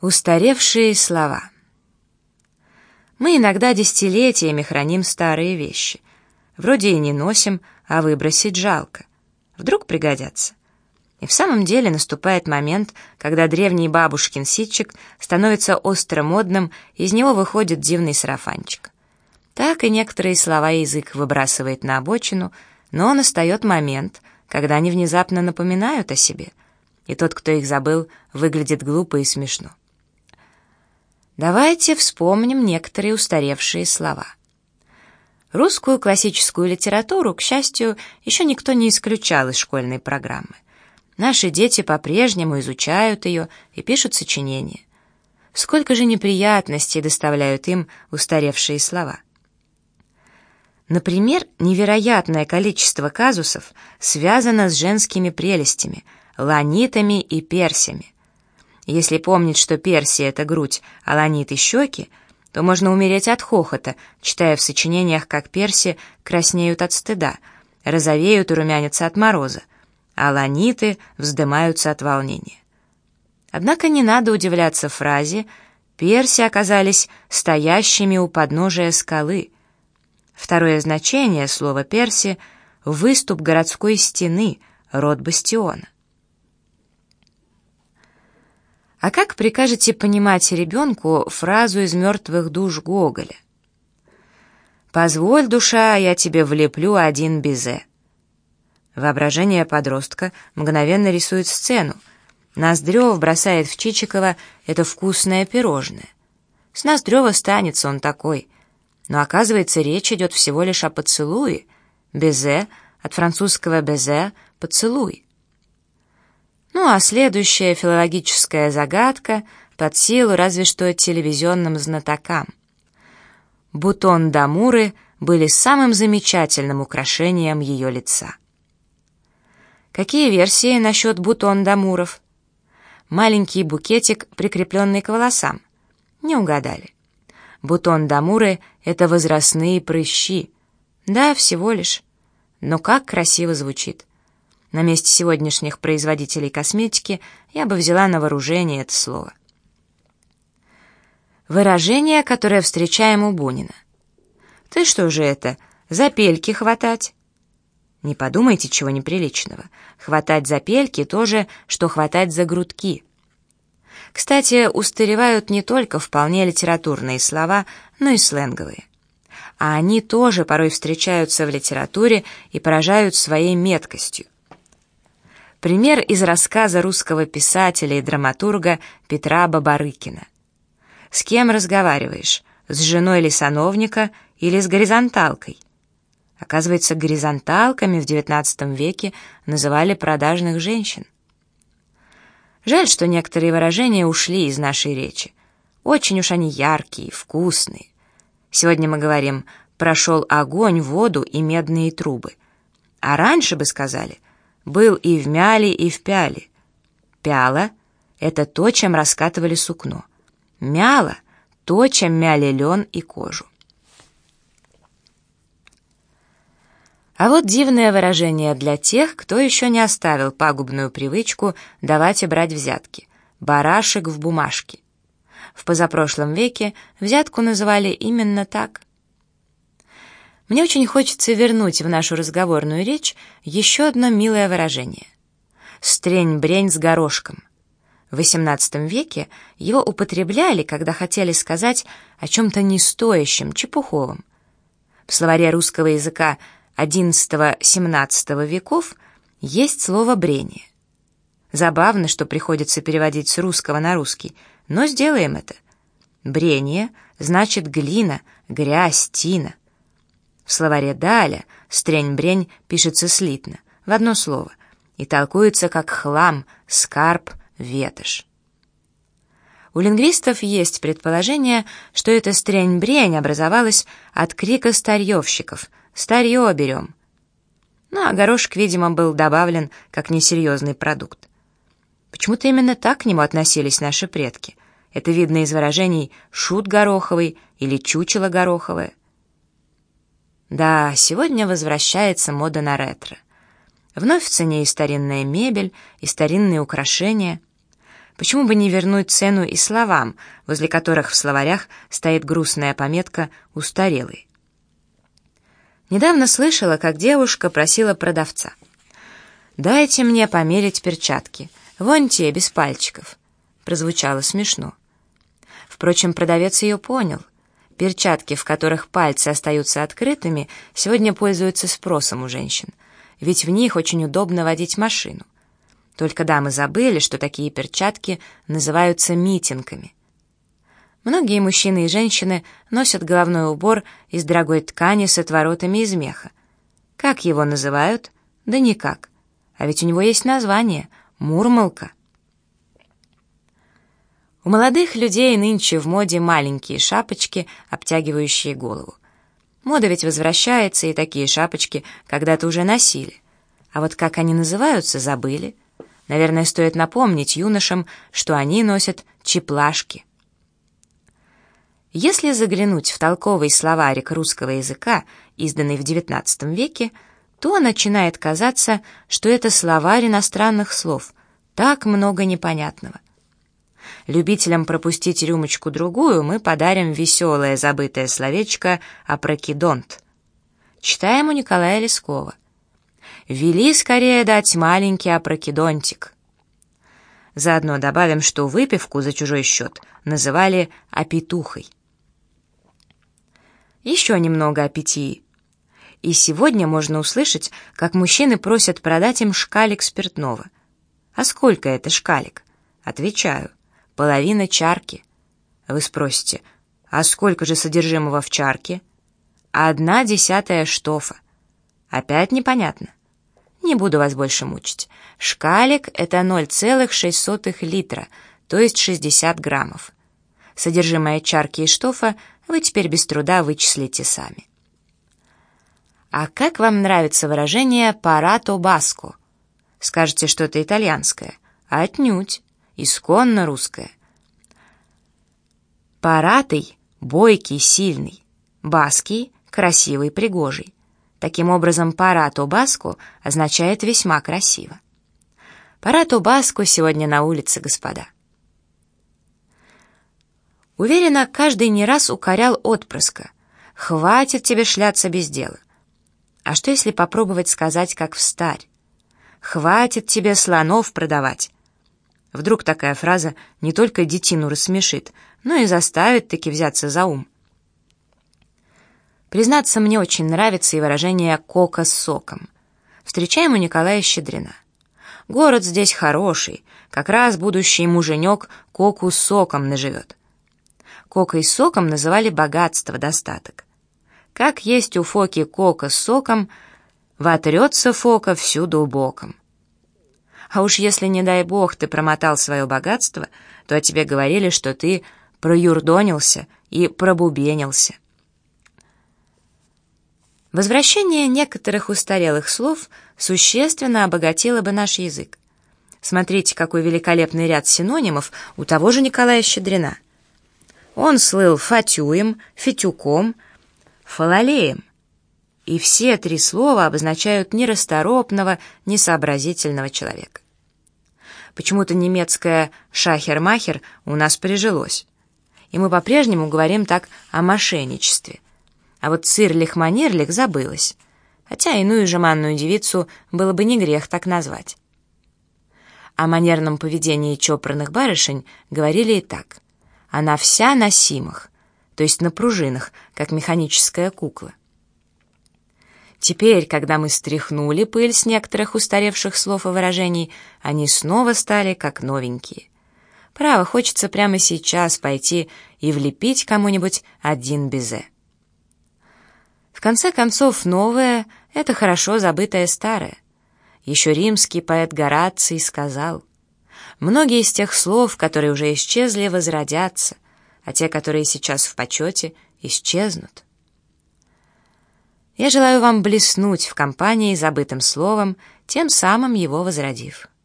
Устаревшие слова. Мы иногда десятилетиями храним старые вещи. Вроде и не носим, а выбросить жалко. Вдруг пригодятся. И в самом деле наступает момент, когда древний бабушкин ситчик становится остро модным, из него выходит дивный сарафанчик. Так и некоторые слова язык выбрасывает на обочину, но настает момент, когда они внезапно напоминают о себе, и тот, кто их забыл, выглядит глупо и смешно. Давайте вспомним некоторые устаревшие слова. Русскую классическую литературу, к счастью, еще никто не исключал из школьной программы. Наши дети по-прежнему изучают ее и пишут сочинения. Сколько же неприятностей доставляют им устаревшие слова. Например, невероятное количество казусов связано с женскими прелестями, ланитами и персями – если помнить, что Персия — это грудь, а ланит — и щеки, то можно умереть от хохота, читая в сочинениях, как Перси краснеют от стыда, розовеют и румянятся от мороза, а ланиты вздымаются от волнения. Однако не надо удивляться фразе «Перси оказались стоящими у подножия скалы». Второе значение слова «перси» — выступ городской стены, род бастиона. А как прикажете понимать ребенку фразу из «Мертвых душ» Гоголя? «Позволь, душа, я тебе влеплю один безе». Воображение подростка мгновенно рисует сцену. Ноздрев бросает в Чичикова это вкусное пирожное. С Ноздрева станется он такой. Но оказывается, речь идет всего лишь о поцелуе. Безе, от французского «безе» — «поцелуй». Ну а следующая филологическая загадка под силу разве что телевизионным знатокам. Бутон Дамуры были самым замечательным украшением ее лица. Какие версии насчет бутон Дамуров? Маленький букетик, прикрепленный к волосам. Не угадали. Бутон Дамуры — это возрастные прыщи. Да, всего лишь. Но как красиво звучит. На месте сегодняшних производителей косметики я бы взяла на вооружение это слово. Выражение, которое встречаем у Бунина. «Ты что же это, за пельки хватать?» Не подумайте чего неприличного. Хватать за пельки то же, что хватать за грудки. Кстати, устаревают не только вполне литературные слова, но и сленговые. А они тоже порой встречаются в литературе и поражают своей меткостью. Пример из рассказа русского писателя и драматурга Петра Бабарыкина. С кем разговариваешь? С женой ли сановника или с горизонталкой? Оказывается, горизонталками в XIX веке называли продажных женщин. Жаль, что некоторые выражения ушли из нашей речи. Очень уж они яркие, вкусные. Сегодня мы говорим «прошел огонь, воду и медные трубы». А раньше бы сказали – был и в мяле, и в пяле. Пяла — это то, чем раскатывали сукно. Мяла — то, чем мяли лен и кожу. А вот дивное выражение для тех, кто еще не оставил пагубную привычку давать и брать взятки. «Барашек в бумажке». В позапрошлом веке взятку называли именно так – мне очень хочется вернуть в нашу разговорную речь еще одно милое выражение. «Стрень-брень с горошком». В XVIII веке его употребляли, когда хотели сказать о чем-то нестоящем, чепуховом. В словаре русского языка XI-XVII веков есть слово «брение». Забавно, что приходится переводить с русского на русский, но сделаем это. Брение значит глина, грязь, тина. В словаре Даля «стрень-брень» пишется слитно, в одно слово, и толкуется как хлам, скарб, ветошь. У лингвистов есть предположение, что эта стрень-брень образовалась от крика старьевщиков «старье берем». Ну, а горошек, видимо, был добавлен как несерьезный продукт. Почему-то именно так к нему относились наши предки. Это видно из выражений «шут гороховый» или «чучело гороховое». Да, сегодня возвращается мода на ретро. Вновь в цене и старинная мебель, и старинные украшения. Почему бы не вернуть цену и словам, возле которых в словарях стоит грустная пометка «устарелый»? Недавно слышала, как девушка просила продавца. «Дайте мне померить перчатки. Вон те, без пальчиков». Прозвучало смешно. Впрочем, продавец ее понял. Перчатки, в которых пальцы остаются открытыми, сегодня пользуются спросом у женщин, ведь в них очень удобно водить машину. Только дамы забыли, что такие перчатки называются митингами. Многие мужчины и женщины носят головной убор из дорогой ткани с отворотами из меха. Как его называют? Да никак. А ведь у него есть название — «Мурмалка». У молодых людей нынче в моде маленькие шапочки, обтягивающие голову. Мода ведь возвращается, и такие шапочки когда-то уже носили. А вот как они называются, забыли. Наверное, стоит напомнить юношам, что они носят чеплашки. Если заглянуть в толковый словарик русского языка, изданный в XIX веке, то начинает казаться, что это словарь иностранных слов. Так много непонятного. Любителям пропустить рюмочку-другую мы подарим веселое забытое словечко «опрокидонт». Читаем у Николая Лескова. «Вели скорее дать маленький опрокидонтик». Заодно добавим, что выпивку за чужой счет называли «опетухой». Еще немного о питьи. И сегодня можно услышать, как мужчины просят продать им шкалик спиртного. А сколько это шкалик? Отвечаю, половина чарки. Вы спросите, а сколько же содержимого в чарке? Одна десятая штофа. Опять непонятно. Не буду вас больше мучить. Шкалик — это 0,06 литра, то есть 60 граммов. Содержимое чарки и штофа вы теперь без труда вычислите сами. А как вам нравится выражение «парато баско»? Скажете, что это итальянское. Отнюдь. Исконно русское. Паратый — бойкий, сильный. Баский — красивый, пригожий. Таким образом, парато баско означает «весьма красиво». Парато баско сегодня на улице, господа. Уверена, каждый не раз укорял отпрыска. «Хватит тебе шляться без дела». А что, если попробовать сказать, как встарь? «Хватит тебе слонов продавать». Вдруг такая фраза не только детину рассмешит, но и заставит таки взяться за ум. Признаться, мне очень нравится и выражение «кока с соком». Встречаем у Николая Щедрина. Город здесь хороший, как раз будущий муженек коку с соком наживет. Кока с соком называли богатство, достаток. Как есть у Фоки кока с соком, вотрется Фока всюду боком. А уж если, не дай бог, ты промотал свое богатство, то о тебе говорили, что ты проюрдонился и пробубенился. Возвращение некоторых устарелых слов существенно обогатило бы наш язык. Смотрите, какой великолепный ряд синонимов у того же Николая Щедрина — он слыл фатюем, фитюком, фалалеем. И все три слова обозначают нерасторопного, несообразительного человека. Почему-то немецкое «шахер-махер» у нас прижилось. И мы по-прежнему говорим так о мошенничестве. А вот «цирлих-манирлих» забылось. Хотя иную жеманную девицу было бы не грех так назвать. О манерном поведении чопорных барышень говорили и так — она вся на симах, то есть на пружинах, как механическая кукла. Теперь, когда мы стряхнули пыль с некоторых устаревших слов и выражений, они снова стали как новенькие. Право, хочется прямо сейчас пойти и влепить кому-нибудь один безе. В конце концов, новое — это хорошо забытое старое. Еще римский поэт Гораций сказал — Многие из тех слов, которые уже исчезли, возродятся, а те, которые сейчас в почете, исчезнут. Я желаю вам блеснуть в компании забытым словом, тем самым его возродив.